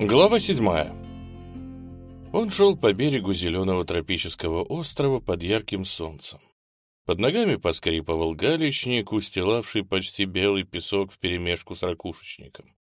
Глава седьмая. Он шел по берегу зеленого тропического острова под ярким солнцем. Под ногами поскрипывал галечник, устилавший почти белый песок вперемешку с ракушечником.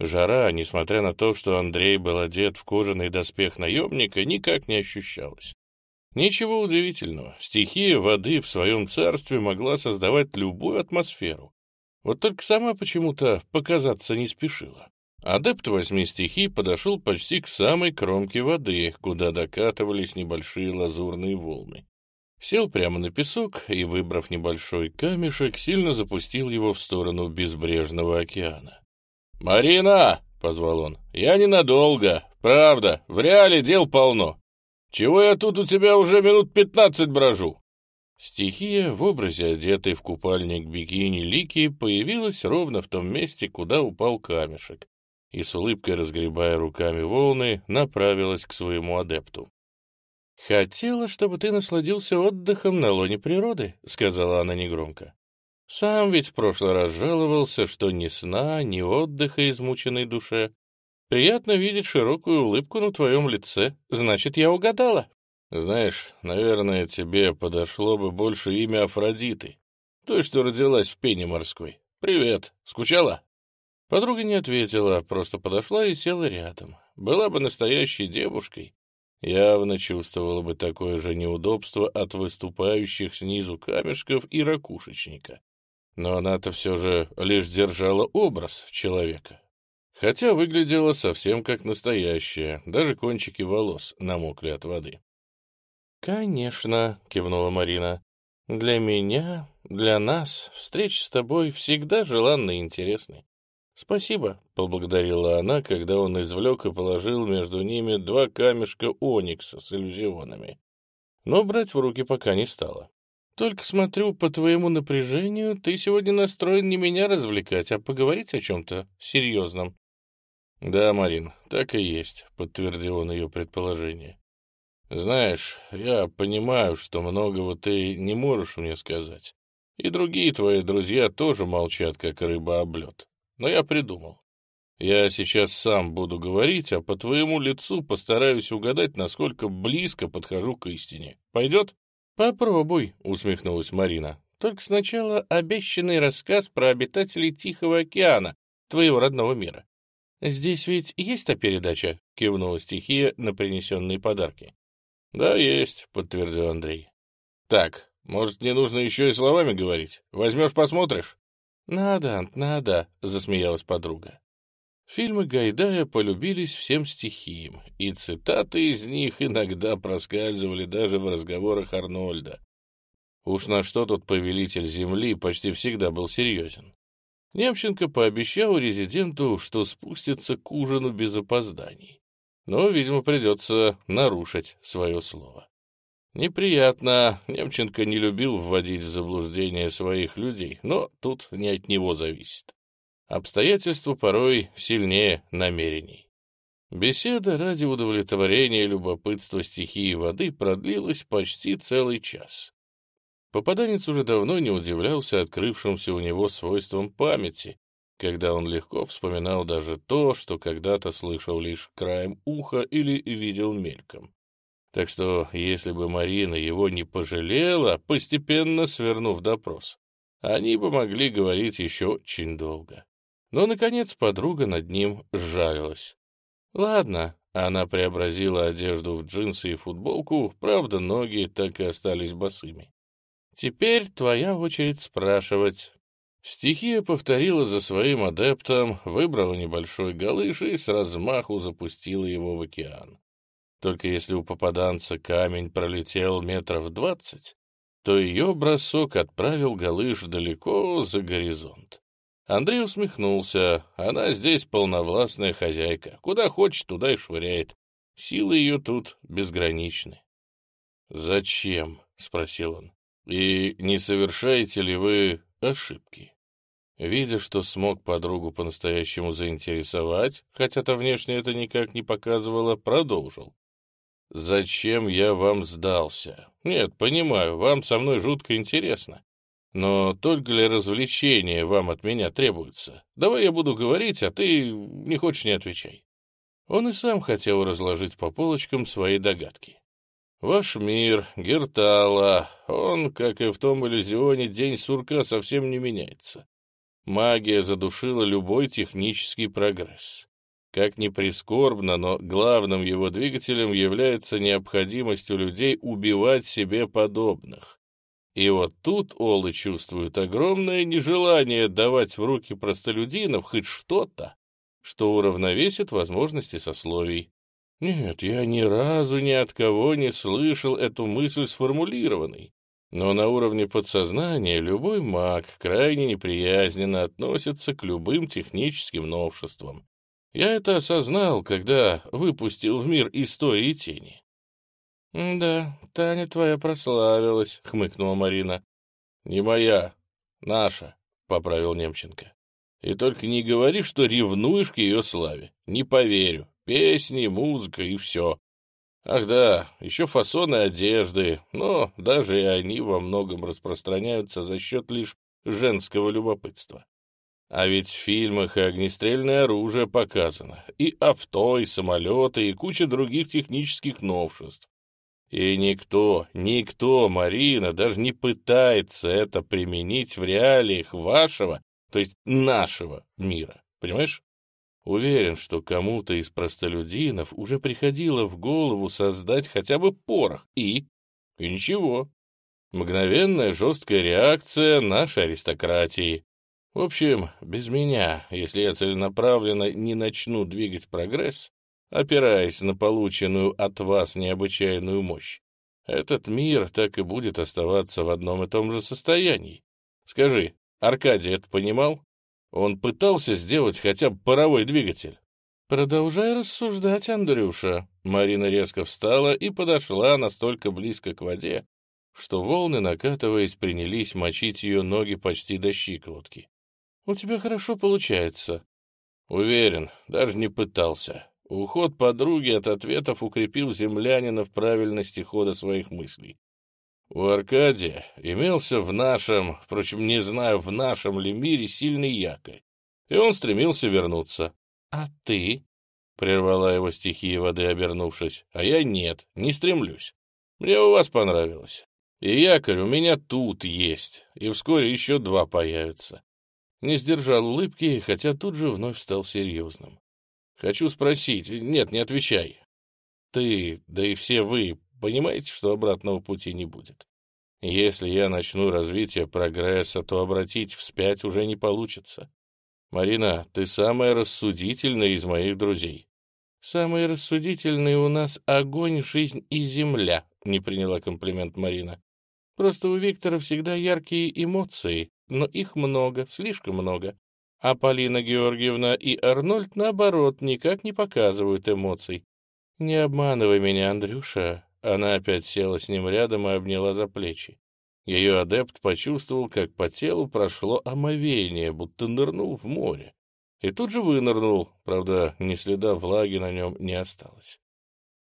Жара, несмотря на то, что Андрей был одет в кожаный доспех наемника, никак не ощущалась. Ничего удивительного, стихия воды в своем царстве могла создавать любую атмосферу. Вот только сама почему-то показаться не спешила. Адепт восьми стихий подошел почти к самой кромке воды, куда докатывались небольшие лазурные волны. Сел прямо на песок и, выбрав небольшой камешек, сильно запустил его в сторону безбрежного океана. «Марина!» — позвал он. «Я ненадолго. Правда, в реале дел полно. Чего я тут у тебя уже минут пятнадцать брожу?» Стихия в образе одетой в купальник бикини Лики появилась ровно в том месте, куда упал камешек, и с улыбкой разгребая руками волны, направилась к своему адепту. «Хотела, чтобы ты насладился отдыхом на лоне природы», — сказала она негромко. «Сам ведь в прошлый раз жаловался, что ни сна, ни отдыха измученной душе. Приятно видеть широкую улыбку на твоем лице. Значит, я угадала». «Знаешь, наверное, тебе подошло бы больше имя Афродиты, той, что родилась в пене морской. Привет. Скучала?» Подруга не ответила, просто подошла и села рядом. Была бы настоящей девушкой, явно чувствовала бы такое же неудобство от выступающих снизу камешков и ракушечника. Но она-то все же лишь держала образ человека. Хотя выглядела совсем как настоящая, даже кончики волос намокли от воды. «Конечно», — кивнула Марина, — «для меня, для нас встреча с тобой всегда желанна и интересной. «Спасибо», — поблагодарила она, когда он извлек и положил между ними два камешка оникса с иллюзионами. Но брать в руки пока не стала. «Только смотрю, по твоему напряжению, ты сегодня настроен не меня развлекать, а поговорить о чем-то серьезном». «Да, Марин, так и есть», — подтвердил он ее предположение. «Знаешь, я понимаю, что многого ты не можешь мне сказать, и другие твои друзья тоже молчат, как рыба об лед. Но я придумал. Я сейчас сам буду говорить, а по твоему лицу постараюсь угадать, насколько близко подхожу к истине. Пойдет? Попробуй, усмехнулась Марина. Только сначала обещанный рассказ про обитателей Тихого океана, твоего родного мира. Здесь ведь есть та передача? Кивнула стихия на принесенные подарки. Да, есть, подтвердил Андрей. Так, может, не нужно еще и словами говорить? Возьмешь, посмотришь? «Надо, надо», — засмеялась подруга. Фильмы Гайдая полюбились всем стихиям, и цитаты из них иногда проскальзывали даже в разговорах Арнольда. Уж на что тут повелитель земли почти всегда был серьезен. Немченко пообещал резиденту, что спустится к ужину без опозданий. Но, видимо, придется нарушить свое слово. Неприятно, Немченко не любил вводить в заблуждение своих людей, но тут не от него зависит. Обстоятельства порой сильнее намерений. Беседа ради удовлетворения любопытства стихии воды продлилась почти целый час. Попаданец уже давно не удивлялся открывшимся у него свойствам памяти, когда он легко вспоминал даже то, что когда-то слышал лишь краем уха или видел мельком. Так что, если бы Марина его не пожалела, постепенно свернув допрос, они бы могли говорить еще очень долго. Но, наконец, подруга над ним сжалилась. «Ладно», — она преобразила одежду в джинсы и футболку, правда, ноги так и остались босыми. «Теперь твоя очередь спрашивать». Стихия повторила за своим адептом, выбрала небольшой галыш и с размаху запустила его в океан. Только если у попаданца камень пролетел метров двадцать, то ее бросок отправил Галыш далеко за горизонт. Андрей усмехнулся. Она здесь полновластная хозяйка. Куда хочет, туда и швыряет. Силы ее тут безграничны. «Зачем?» — спросил он. «И не совершаете ли вы ошибки?» Видя, что смог подругу по-настоящему заинтересовать, хотя то внешне это никак не показывало, продолжил. Зачем я вам сдался? Нет, понимаю, вам со мной жутко интересно. Но только для развлечения вам от меня требуется. Давай я буду говорить, а ты не хочешь, не отвечай. Он и сам хотел разложить по полочкам свои догадки. Ваш мир, Гертала, он, как и в том иллюзионе, день сурка совсем не меняется. Магия задушила любой технический прогресс. Как ни прискорбно, но главным его двигателем является необходимость у людей убивать себе подобных. И вот тут Олы чувствуют огромное нежелание давать в руки простолюдинов хоть что-то, что уравновесит возможности сословий. Нет, я ни разу ни от кого не слышал эту мысль сформулированной. Но на уровне подсознания любой маг крайне неприязненно относится к любым техническим новшествам. Я это осознал, когда выпустил в мир истории тени. «Да, Таня твоя прославилась», — хмыкнула Марина. «Не моя, наша», — поправил Немченко. «И только не говори, что ревнуешь к ее славе. Не поверю. Песни, музыка и все. Ах да, еще фасоны одежды, но даже и они во многом распространяются за счет лишь женского любопытства. А ведь в фильмах и огнестрельное оружие показано, и авто, и самолеты, и куча других технических новшеств. И никто, никто, Марина, даже не пытается это применить в реалиях вашего, то есть нашего мира. Понимаешь? Уверен, что кому-то из простолюдинов уже приходило в голову создать хотя бы порох. И? И ничего. Мгновенная жесткая реакция нашей аристократии. В общем, без меня, если я целенаправленно не начну двигать прогресс, опираясь на полученную от вас необычайную мощь, этот мир так и будет оставаться в одном и том же состоянии. Скажи, Аркадий это понимал? Он пытался сделать хотя бы паровой двигатель. «Продолжай рассуждать, Андрюша». Марина резко встала и подошла настолько близко к воде, что волны, накатываясь, принялись мочить ее ноги почти до щиколотки. У тебя хорошо получается. Уверен, даже не пытался. Уход подруги от ответов укрепил землянина в правильности хода своих мыслей. У Аркадия имелся в нашем, впрочем, не знаю, в нашем ли мире сильный якорь, и он стремился вернуться. — А ты? — прервала его стихия воды, обернувшись. — А я нет, не стремлюсь. Мне у вас понравилось. И якорь у меня тут есть, и вскоре еще два появятся. Не сдержал улыбки, хотя тут же вновь стал серьезным. «Хочу спросить. Нет, не отвечай. Ты, да и все вы, понимаете, что обратного пути не будет? Если я начну развитие прогресса, то обратить вспять уже не получится. Марина, ты самая рассудительная из моих друзей». «Самые рассудительные у нас огонь, жизнь и земля», — не приняла комплимент Марина. «Просто у Виктора всегда яркие эмоции, но их много, слишком много. А Полина Георгиевна и Арнольд, наоборот, никак не показывают эмоций. «Не обманывай меня, Андрюша». Она опять села с ним рядом и обняла за плечи. Ее адепт почувствовал, как по телу прошло омовение, будто нырнул в море. И тут же вынырнул, правда, ни следа влаги на нем не осталось.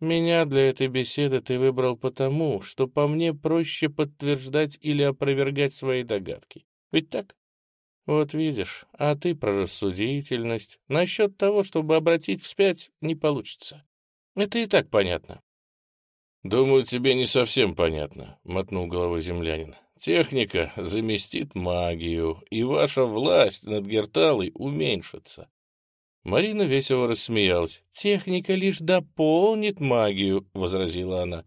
Меня для этой беседы ты выбрал потому, что по мне проще подтверждать или опровергать свои догадки. Ведь так? Вот видишь, а ты про рассудительность. Насчет того, чтобы обратить вспять, не получится. Это и так понятно. «Думаю, тебе не совсем понятно», — мотнул головой землянин. «Техника заместит магию, и ваша власть над Герталой уменьшится». Марина весело рассмеялась. «Техника лишь дополнит магию», — возразила она.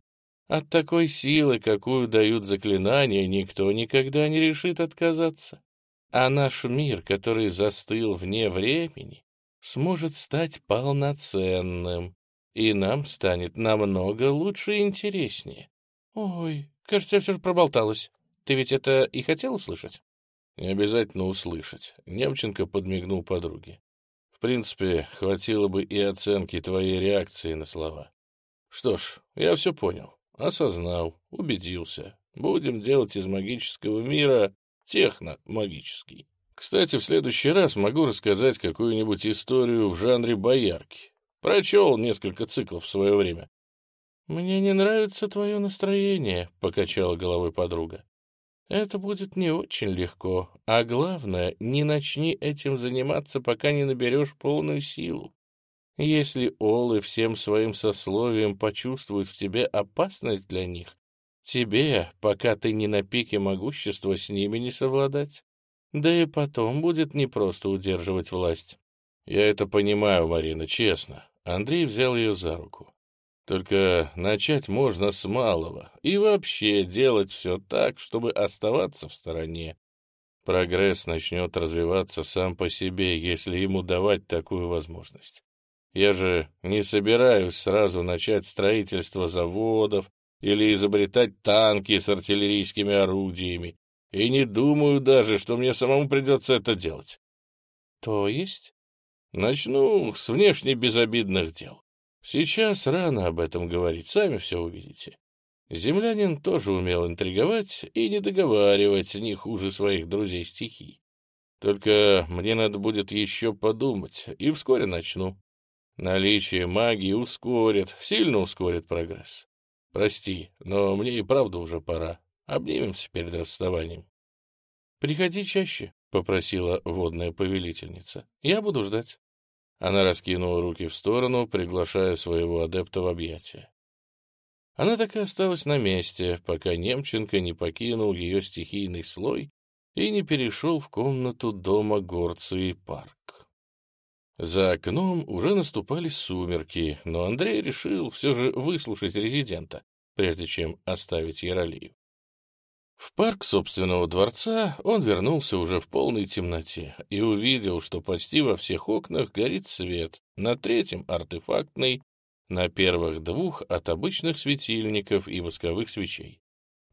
«От такой силы, какую дают заклинания, никто никогда не решит отказаться. А наш мир, который застыл вне времени, сможет стать полноценным, и нам станет намного лучше и интереснее. Ой, кажется, я все же проболталась. Ты ведь это и хотел услышать? Не обязательно услышать. Немченко подмигнул подруге. В принципе, хватило бы и оценки твоей реакции на слова. Что ж, я все понял, осознал, убедился. Будем делать из магического мира техно-магический. Кстати, в следующий раз могу рассказать какую-нибудь историю в жанре боярки. Прочел несколько циклов в свое время. «Мне не нравится твое настроение», — покачала головой подруга. «Это будет не очень легко, а главное, не начни этим заниматься, пока не наберешь полную силу. Если олы всем своим сословием почувствуют в тебе опасность для них, тебе, пока ты не на пике могущества, с ними не совладать. Да и потом будет непросто удерживать власть. Я это понимаю, Марина, честно. Андрей взял ее за руку. Только начать можно с малого и вообще делать все так, чтобы оставаться в стороне. Прогресс начнет развиваться сам по себе, если ему давать такую возможность. Я же не собираюсь сразу начать строительство заводов или изобретать танки с артиллерийскими орудиями, и не думаю даже, что мне самому придется это делать. То есть? Начну с внешне безобидных дел. Сейчас рано об этом говорить, сами все увидите. Землянин тоже умел интриговать и не договаривать не хуже своих друзей стихий. Только мне надо будет еще подумать, и вскоре начну. Наличие магии ускорит, сильно ускорит прогресс. Прости, но мне и правда уже пора. Обнимемся перед расставанием. — Приходи чаще, — попросила водная повелительница. — Я буду ждать. Она раскинула руки в сторону, приглашая своего адепта в объятия. Она так и осталась на месте, пока Немченко не покинул ее стихийный слой и не перешел в комнату дома горцы и парк. За окном уже наступали сумерки, но Андрей решил все же выслушать резидента, прежде чем оставить Яролию. В парк собственного дворца он вернулся уже в полной темноте и увидел, что почти во всех окнах горит свет, на третьем — артефактный, на первых двух — от обычных светильников и восковых свечей.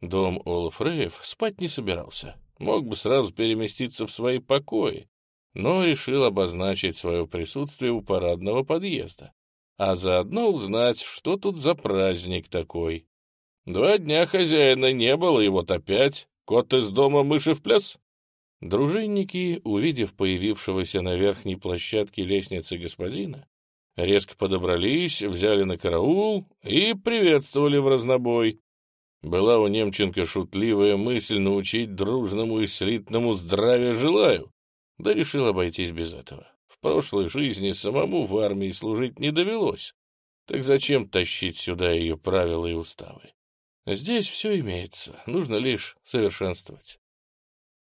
Дом Олафреев спать не собирался, мог бы сразу переместиться в свои покои, но решил обозначить свое присутствие у парадного подъезда, а заодно узнать, что тут за праздник такой, Два дня хозяина не было, и вот опять кот из дома мыши в пляс. Дружинники, увидев появившегося на верхней площадке лестницы господина, резко подобрались, взяли на караул и приветствовали в разнобой. Была у Немченко шутливая мысль научить дружному и слитному здравия желаю, да решил обойтись без этого. В прошлой жизни самому в армии служить не довелось, так зачем тащить сюда ее правила и уставы? Здесь все имеется, нужно лишь совершенствовать.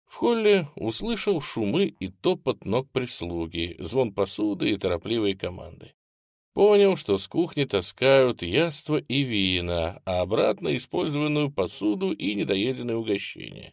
В холле услышал шумы и топот ног прислуги, звон посуды и торопливые команды. Понял, что с кухни таскают яства и вина, а обратно использованную посуду и недоеденные угощения.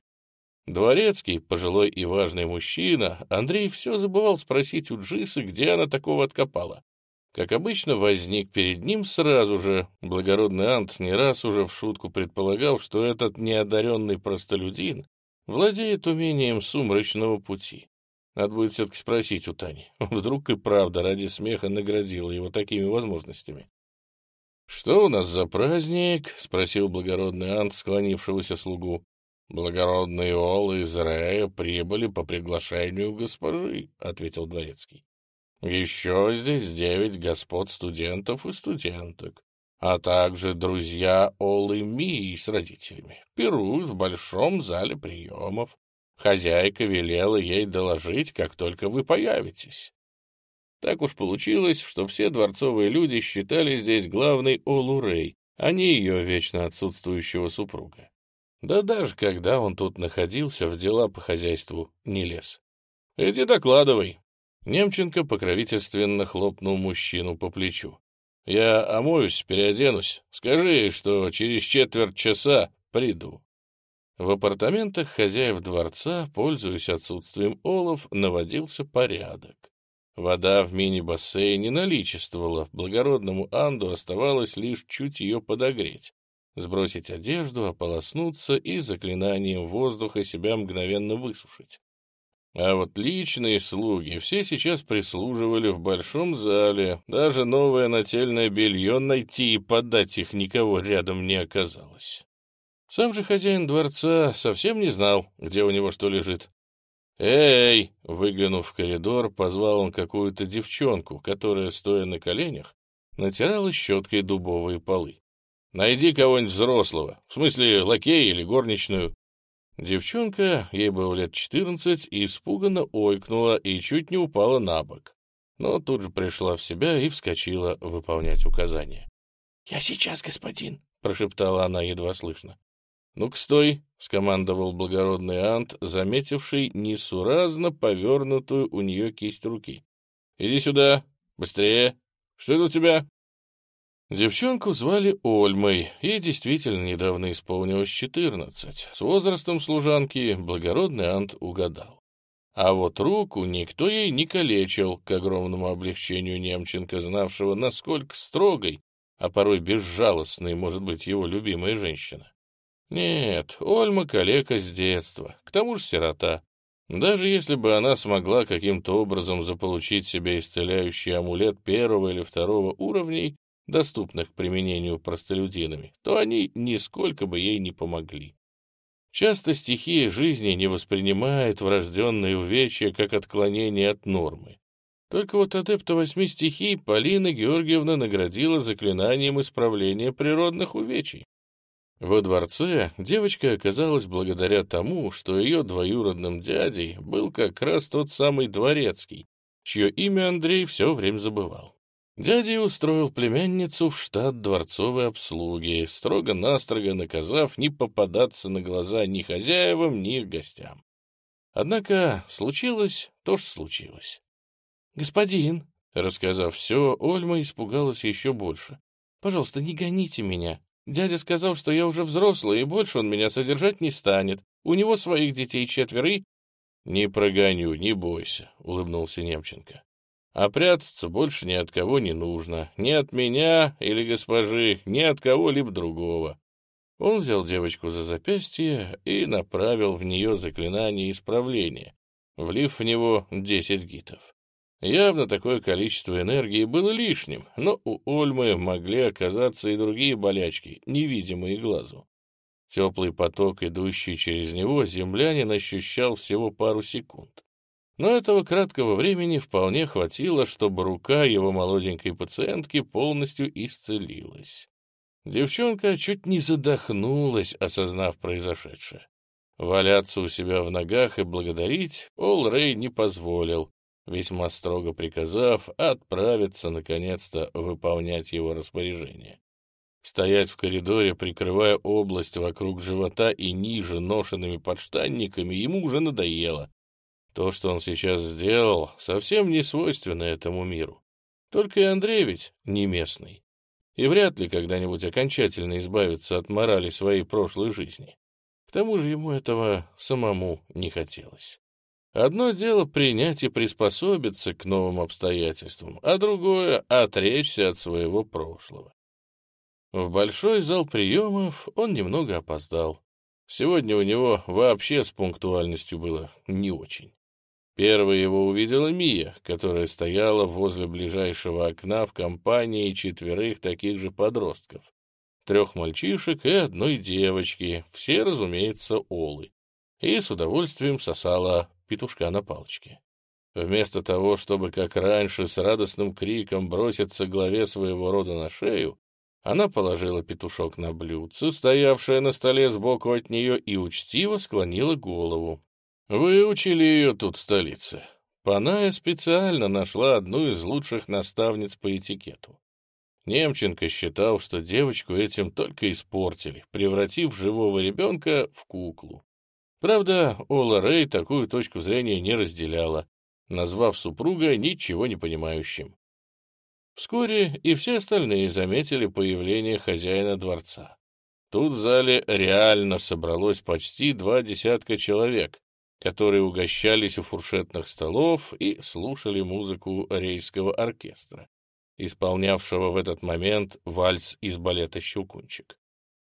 Дворецкий, пожилой и важный мужчина, Андрей все забывал спросить у Джисы, где она такого откопала как обычно, возник перед ним сразу же. Благородный Ант не раз уже в шутку предполагал, что этот неодаренный простолюдин владеет умением сумрачного пути. Надо будет все-таки спросить у Тани. Вдруг и правда ради смеха наградила его такими возможностями. «Что у нас за праздник?» — спросил благородный Ант, склонившегося слугу. «Благородные Олы из Рея прибыли по приглашению госпожи», — ответил дворецкий. Еще здесь девять господ студентов и студенток, а также друзья Олы Мии с родителями. Пируют в большом зале приемов. Хозяйка велела ей доложить, как только вы появитесь. Так уж получилось, что все дворцовые люди считали здесь главной Олу Рей, а не ее вечно отсутствующего супруга. Да даже когда он тут находился, в дела по хозяйству не лез. «Иди докладывай», Немченко покровительственно хлопнул мужчину по плечу. «Я омоюсь, переоденусь. Скажи что через четверть часа приду». В апартаментах хозяев дворца, пользуясь отсутствием олов, наводился порядок. Вода в мини-бассейне наличествовала, благородному Анду оставалось лишь чуть ее подогреть, сбросить одежду, ополоснуться и заклинанием воздуха себя мгновенно высушить. А вот личные слуги все сейчас прислуживали в большом зале, даже новое нательное белье найти и подать их никого рядом не оказалось. Сам же хозяин дворца совсем не знал, где у него что лежит. «Эй!» — выглянув в коридор, позвал он какую-то девчонку, которая, стоя на коленях, натирала щеткой дубовые полы. «Найди кого-нибудь взрослого, в смысле лакея или горничную. Девчонка, ей было лет четырнадцать, испуганно ойкнула и чуть не упала на бок. но тут же пришла в себя и вскочила выполнять указания. «Я сейчас, господин», — прошептала она едва слышно. «Ну-ка, стой!» — скомандовал благородный Ант, заметивший несуразно повернутую у нее кисть руки. «Иди сюда! Быстрее! Что это у тебя?» Девчонку звали Ольмой, ей действительно недавно исполнилось четырнадцать. С возрастом служанки благородный Ант угадал. А вот руку никто ей не калечил, к огромному облегчению Немченко, знавшего, насколько строгой, а порой безжалостной может быть его любимая женщина. Нет, Ольма калека с детства, к тому же сирота. Даже если бы она смогла каким-то образом заполучить себе исцеляющий амулет первого или второго уровней, доступных к применению простолюдинами, то они нисколько бы ей не помогли. Часто стихия жизни не воспринимает врожденные увечья как отклонение от нормы. Только вот адепта восьми стихий Полина Георгиевна наградила заклинанием исправления природных увечий. Во дворце девочка оказалась благодаря тому, что ее двоюродным дядей был как раз тот самый дворецкий, чье имя Андрей все время забывал. Дядя устроил племянницу в штат дворцовой обслуги, строго-настрого наказав не попадаться на глаза ни хозяевам, ни гостям. Однако случилось то, что случилось. «Господин», — рассказав все, Ольма испугалась еще больше. «Пожалуйста, не гоните меня. Дядя сказал, что я уже взрослый, и больше он меня содержать не станет. У него своих детей четверо и...» «Не прогоню, не бойся», — улыбнулся Немченко. А прятаться больше ни от кого не нужно. Ни от меня или госпожи, ни от кого-либо другого. Он взял девочку за запястье и направил в нее заклинание исправления, влив в него десять гитов. Явно такое количество энергии было лишним, но у Ольмы могли оказаться и другие болячки, невидимые глазу. Теплый поток, идущий через него, землянин ощущал всего пару секунд. Но этого краткого времени вполне хватило, чтобы рука его молоденькой пациентки полностью исцелилась. Девчонка чуть не задохнулась, осознав произошедшее. Валяться у себя в ногах и благодарить Ол Рэй не позволил, весьма строго приказав отправиться, наконец-то, выполнять его распоряжение. Стоять в коридоре, прикрывая область вокруг живота и ниже ношенными подштанниками, ему уже надоело. То, что он сейчас сделал, совсем не свойственно этому миру. Только и Андрей ведь не местный. И вряд ли когда-нибудь окончательно избавится от морали своей прошлой жизни. К тому же ему этого самому не хотелось. Одно дело принять и приспособиться к новым обстоятельствам, а другое — отречься от своего прошлого. В большой зал приемов он немного опоздал. Сегодня у него вообще с пунктуальностью было не очень. Первой его увидела Мия, которая стояла возле ближайшего окна в компании четверых таких же подростков. Трех мальчишек и одной девочки, все, разумеется, олы. И с удовольствием сосала петушка на палочке. Вместо того, чтобы, как раньше, с радостным криком броситься главе своего рода на шею, она положила петушок на блюдце, стоявшее на столе сбоку от нее, и учтиво склонила голову, Выучили ее тут в столице. Паная специально нашла одну из лучших наставниц по этикету. Немченко считал, что девочку этим только испортили, превратив живого ребенка в куклу. Правда, Ола Рэй такую точку зрения не разделяла, назвав супруга ничего не понимающим. Вскоре и все остальные заметили появление хозяина дворца. Тут в зале реально собралось почти два десятка человек, которые угощались у фуршетных столов и слушали музыку рейского оркестра, исполнявшего в этот момент вальс из балета «Щелкунчик».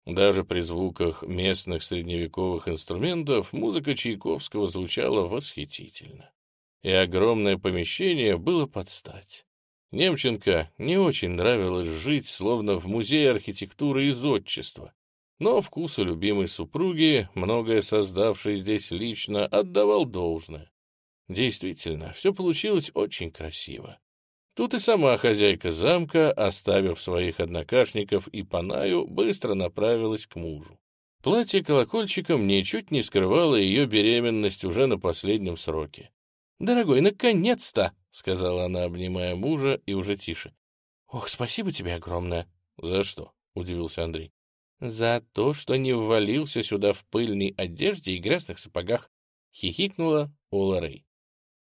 Даже при звуках местных средневековых инструментов музыка Чайковского звучала восхитительно. И огромное помещение было под стать. Немченко не очень нравилось жить, словно в музее архитектуры и зодчества, но вкусу любимой супруги, многое создавшей здесь лично, отдавал должное. Действительно, все получилось очень красиво. Тут и сама хозяйка замка, оставив своих однокашников и Панаю, быстро направилась к мужу. Платье колокольчиком ничуть не скрывало ее беременность уже на последнем сроке. «Дорогой, наконец-то!» — сказала она, обнимая мужа, и уже тише. «Ох, спасибо тебе огромное!» «За что?» — удивился Андрей. «За то, что не ввалился сюда в пыльной одежде и грязных сапогах», — хихикнула Ола Рэй.